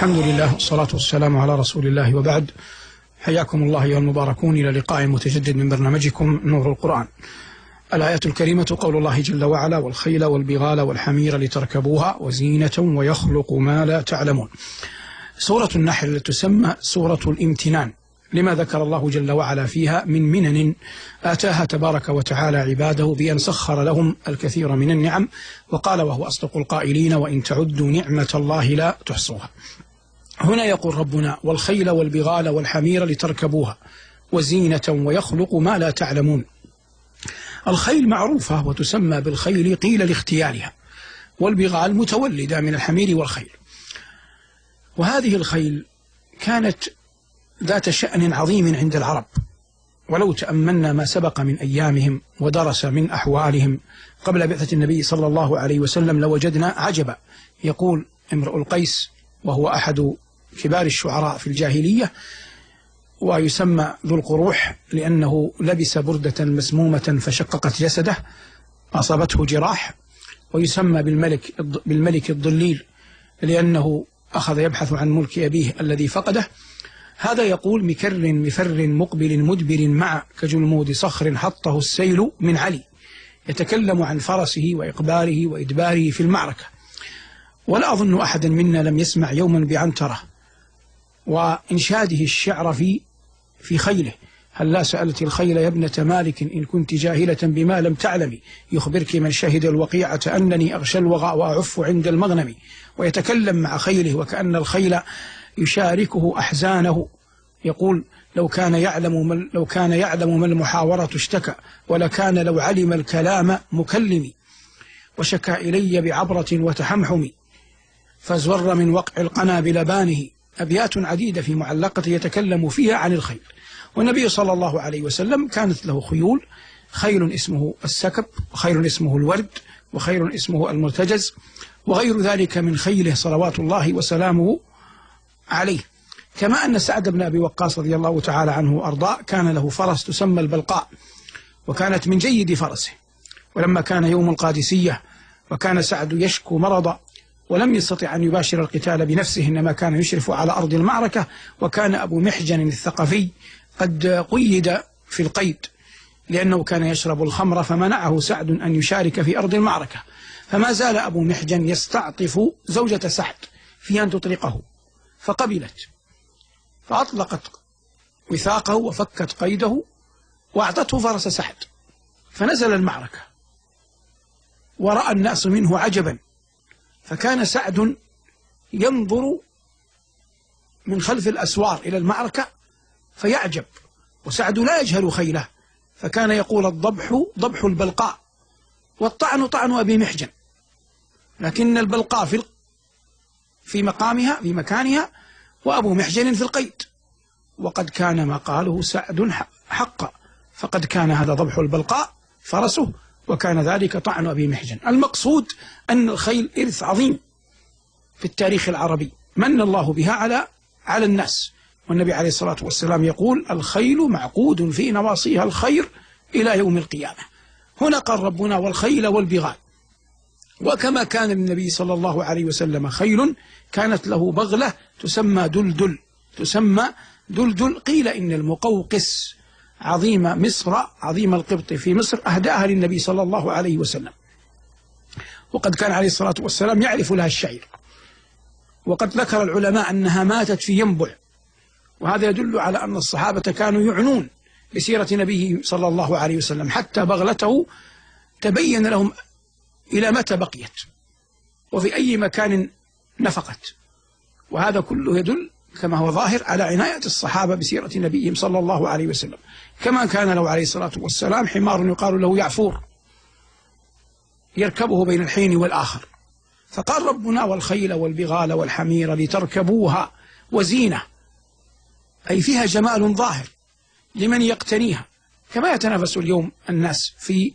الحمد لله والصلاة والسلام على رسول الله وبعد. حياكم الله أيها المباركون إلى لقاء متجدد من برنامجكم نور القرآن. الآية الكريمة قول الله جل وعلا والخيل والبغال والحمير لتركبوها وزينة ويخلق ما لا تعلمون. سورة النحل تسمى سورة الامتنان. لما ذكر الله جل وعلا فيها من منن آتاها تبارك وتعالى عباده بأن سخر لهم الكثير من النعم وقال وهو أصدق القائلين وإن تعدوا نعمة الله لا تحصوها. هنا يقول ربنا والخيل والبغال والحمير لتركبوها وزينة ويخلق ما لا تعلمون. الخيل معروفة وتسمى بالخيل قيل لاختيارها والبغال متولدة من الحمير والخيل. وهذه الخيل كانت ذات شأن عظيم عند العرب ولو تأملنا ما سبق من أيامهم ودرس من أحوالهم قبل بعثة النبي صلى الله عليه وسلم لوجدنا عجبا. يقول امرؤ القيس وهو أحد كبار الشعراء في الجاهلية ويسمى ذو القروح لأنه لبس بردة مسمومة فشققت جسده أصابته جراح ويسمى بالملك بالملك الضليل لأنه أخذ يبحث عن ملك أبيه الذي فقده. هذا يقول مكر مفر مقبل مدبر مع كجلمود صخر حطه السيل من علي. يتكلم عن فرسه وإقباله وإدباره في المعركة. ولا أظن أحدا منا لم يسمع يوما بعنترة. وإنشاده الشعر في في خيله. هل لا سألت الخيل يا ابنة مالك إن كنت جاهلة بما لم تعلمي يخبرك من شهد الوقيعة أنني أغشى الوغى وأعف عند المغنم. ويتكلم مع خيله وكأن الخيل يشاركه أحزانه. يقول لو كان يعلم من لو كان يعلم ما المحاورة اشتكى ولكان لو علم الكلام مكلمي وشكى إلي بعبرة وتحمحم. فازور من وقع القنا بلبانه. أبيات عديدة في معلقة يتكلم فيها عن الخيل. والنبي صلى الله عليه وسلم كانت له خيول خيل اسمه السكب وخيل اسمه الورد وخيل اسمه المرتجز وغير ذلك من خيله صلوات الله وسلامه عليه. كما أن سعد بن أبي وقاص رضي الله تعالى عنه وأرضاه كان له فرس تسمى البلقاء وكانت من جيد فرسه. ولما كان يوم القادسية وكان سعد يشكو مرضا ولم يستطع أن يباشر القتال بنفسه إنما كان يشرف على أرض المعركة وكان أبو محجن الثقفي قد قيد في القيد لأنه كان يشرب الخمر فمنعه سعد أن يشارك في أرض المعركة. فما زال أبو محجن يستعطف زوجة سعد في أن تطلقه فقبلت فأطلقت وثاقه وفكت قيده وأعطته فرس سعد فنزل المعركة ورأى الناس منه عجبا. فكان سعد ينظر من خلف الأسوار إلى المعركة فيعجب وسعد لا يجهل خيله فكان يقول الضبح ضبح البلقاء والطعن طعن أبي محجن لكن البلقاء في في مقامها في مكانها وأبو محجن في القيد وقد كان ما قاله سعد حقا فقد كان هذا ضبح البلقاء فرسه. وكان ذلك طعن أبي محجن. المقصود أن الخيل إرث عظيم في التاريخ العربي. من الله بها على على الناس. والنبي عليه الصلاة والسلام يقول الخيل معقود في نواصيها الخير إلى يوم القيامة. هنا قال ربنا والخيل والبغال. وكما كان للنبي صلى الله عليه وسلم خيل كانت له بغلة تسمى دلدل تسمى دلدل قيل إن المقوقس عظيم مصر عظيم القبط في مصر أهدأها للنبي صلى الله عليه وسلم. وقد كان عليه الصلاة والسلام يعرف لها الشعير وقد ذكر العلماء أنها ماتت في ينبع. وهذا يدل على أن الصحابة كانوا يعنون بسيرة نبيه صلى الله عليه وسلم حتى بغلته تبين لهم إلى متى بقيت. وفي أي مكان نفقت. وهذا كله يدل كما هو ظاهر على عناية الصحابة بسيرة نبيهم صلى الله عليه وسلم. كما كان له عليه الصلاة والسلام حمار يقال له يعفور يركبه بين الحين والآخر. فقال ربنا والخيل والبغال والحمير لتركبوها وزينة. أي فيها جمال ظاهر لمن يقتنيها كما يتنافس اليوم الناس في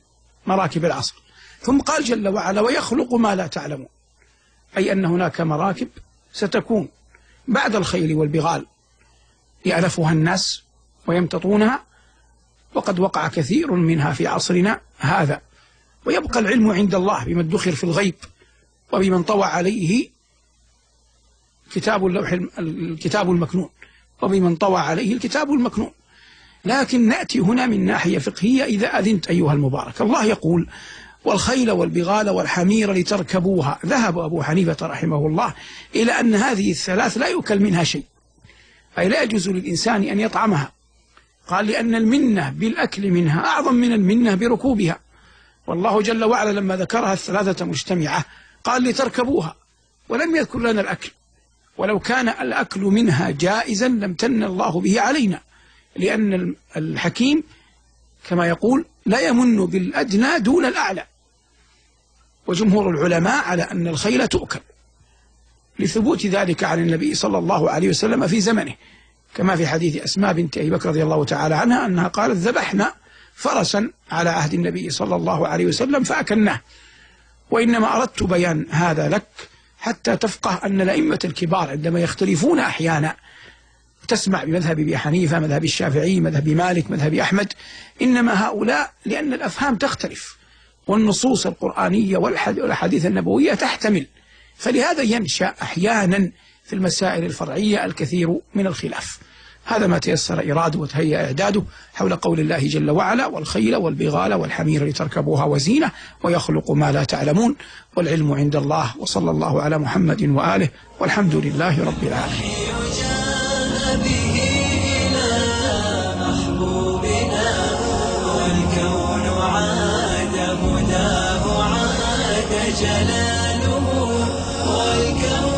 مراكب العصر. ثم قال جل وعلا ويخلق ما لا تعلمون أي أن هناك مراكب ستكون. بعد الخيل والبغال يألفها الناس ويمتطونها وقد وقع كثير منها في عصرنا هذا. ويبقى العلم عند الله بما ادخر في الغيب وبمن طوى عليه كتاب اللوح الكتاب المكنون وبمن طوى عليه الكتاب المكنون. لكن نأتي هنا من ناحية فقهية إذا أذنت أيها المبارك. الله يقول والخيل والبغال والحمير لتركبوها. ذهب أبو حنيفة رحمه الله إلى أن هذه الثلاث لا يؤكل منها شيء أي لا يجوز للإنسان أن يطعمها. قال لأن المنة بالأكل منها أعظم من المنة بركوبها. والله جل وعلا لما ذكرها الثلاثة مجتمعة قال لتركبوها ولم يذكر لنا الأكل. ولو كان الأكل منها جائزا لم تن الله به علينا لأن الحكيم كما يقول لا يمن بالأدنى دون الأعلى. وجمهور العلماء على أن الخيل تؤكل لثبوت ذلك عن النبي صلى الله عليه وسلم في زمنه. كما في حديث أسماء بنت أبي بكر رضي الله تعالى عنها أنها قالت ذبحنا فرسا على عهد النبي صلى الله عليه وسلم فأكلناه. وإنما أردت بيان هذا لك حتى تفقه أن الأئمة الكبار عندما يختلفون أحيانا تسمع بمذهب أبي حنيفة مذهب الشافعي مذهب مالك مذهب أحمد إنما هؤلاء لأن الأفهام تختلف. والنصوص القرآنية والأحاديث النبوية تحتمل. فلهذا ينشأ أحيانا في المسائل الفرعية الكثير من الخلاف. هذا ما تيسر إراده وتهيأ إعداده حول قول الله جل وعلا والخيل والبغال والحمير لتركبوها وزينة ويخلق ما لا تعلمون والعلم عند الله وصلى الله على محمد وآله والحمد لله رب العالمين. جلاله والكون